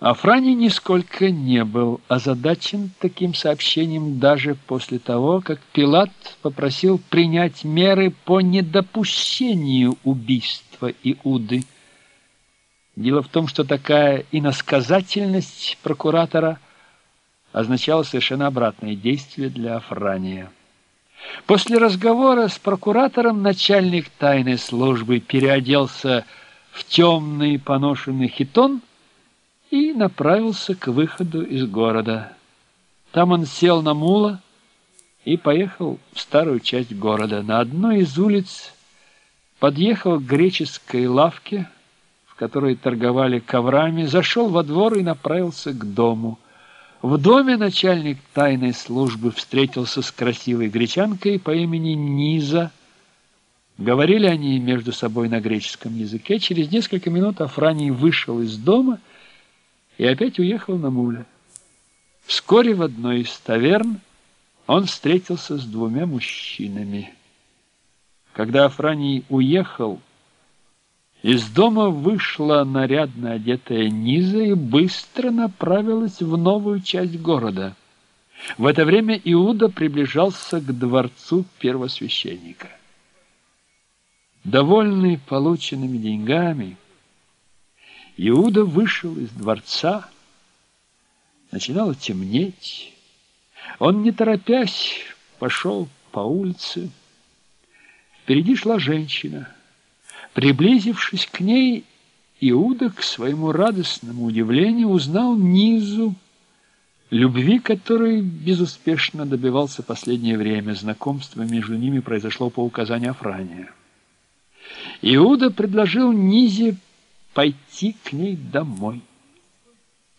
Афраний нисколько не был озадачен таким сообщением даже после того, как Пилат попросил принять меры по недопущению убийства Иуды. Дело в том, что такая иносказательность прокуратора означала совершенно обратное действие для Афрания. После разговора с прокуратором начальник тайной службы переоделся в темный поношенный хитон и направился к выходу из города. Там он сел на мула и поехал в старую часть города. На одной из улиц подъехал к греческой лавке, в которой торговали коврами, зашел во двор и направился к дому. В доме начальник тайной службы встретился с красивой гречанкой по имени Низа. Говорили они между собой на греческом языке. Через несколько минут Афраний вышел из дома и, и опять уехал на муле. Вскоре в одной из таверн он встретился с двумя мужчинами. Когда Афраний уехал, из дома вышла нарядно одетая Низа и быстро направилась в новую часть города. В это время Иуда приближался к дворцу первосвященника. Довольный полученными деньгами, Иуда вышел из дворца. Начинало темнеть. Он, не торопясь, пошел по улице. Впереди шла женщина. Приблизившись к ней, Иуда, к своему радостному удивлению, узнал Низу, любви которой безуспешно добивался последнее время. Знакомство между ними произошло по указанию Афрания. Иуда предложил Низе пойти к ней домой.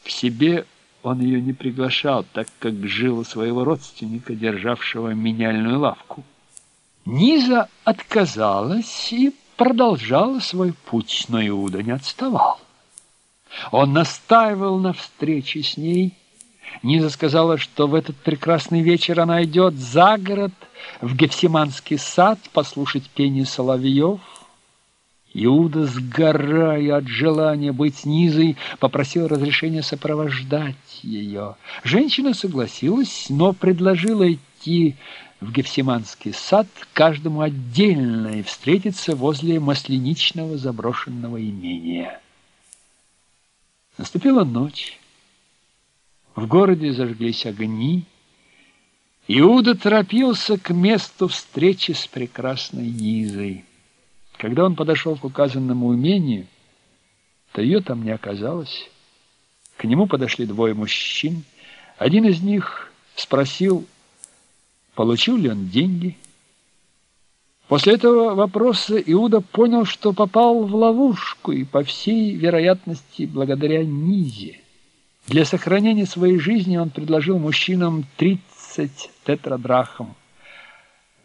К себе он ее не приглашал, так как жил у своего родственника, державшего меняльную лавку. Низа отказалась и продолжала свой путь, но Иуда не отставал. Он настаивал на встрече с ней. Низа сказала, что в этот прекрасный вечер она идет за город в Гефсиманский сад послушать пение соловьев, Иуда, сгорая от желания быть низой, попросил разрешения сопровождать ее. Женщина согласилась, но предложила идти в Гефсиманский сад каждому отдельно и встретиться возле масленичного заброшенного имения. Наступила ночь. В городе зажглись огни. Иуда торопился к месту встречи с прекрасной Низой. Когда он подошел к указанному умению, то ее там не оказалось. К нему подошли двое мужчин. Один из них спросил, получил ли он деньги. После этого вопроса Иуда понял, что попал в ловушку и, по всей вероятности, благодаря Низе. Для сохранения своей жизни он предложил мужчинам 30 тетрадрахм.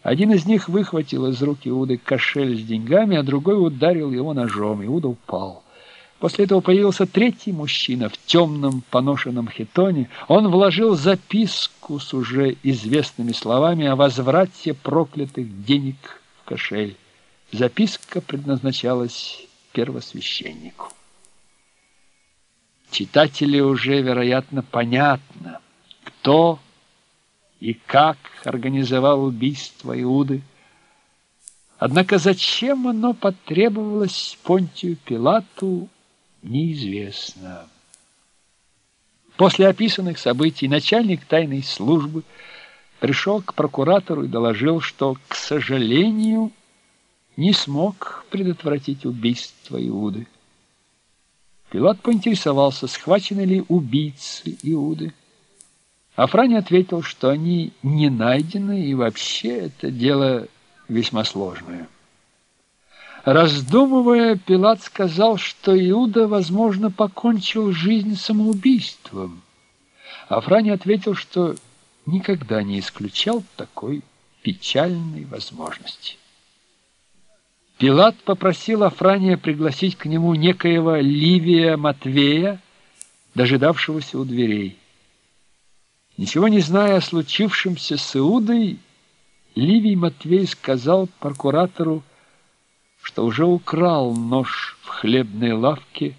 Один из них выхватил из рук Иуды кошель с деньгами, а другой ударил его ножом. Иуда упал. После этого появился третий мужчина в темном поношенном хитоне. Он вложил записку с уже известными словами о возврате проклятых денег в кошель. Записка предназначалась первосвященнику. Читатели уже, вероятно, понятно, кто и как организовал убийство Иуды. Однако зачем оно потребовалось Понтию Пилату, неизвестно. После описанных событий начальник тайной службы пришел к прокуратору и доложил, что, к сожалению, не смог предотвратить убийство Иуды. Пилат поинтересовался, схвачены ли убийцы Иуды. Афрани ответил, что они не найдены, и вообще это дело весьма сложное. Раздумывая, Пилат сказал, что Иуда, возможно, покончил жизнь самоубийством. Афрани ответил, что никогда не исключал такой печальной возможности. Пилат попросил Афрания пригласить к нему некоего Ливия Матвея, дожидавшегося у дверей. Ничего не зная о случившемся с Иудой, Ливий Матвей сказал прокуратору, что уже украл нож в хлебной лавке